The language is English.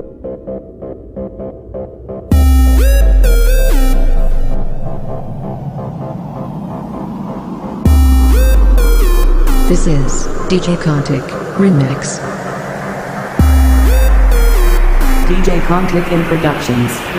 This is DJ Kontik Remix. DJ Kontik in Productions.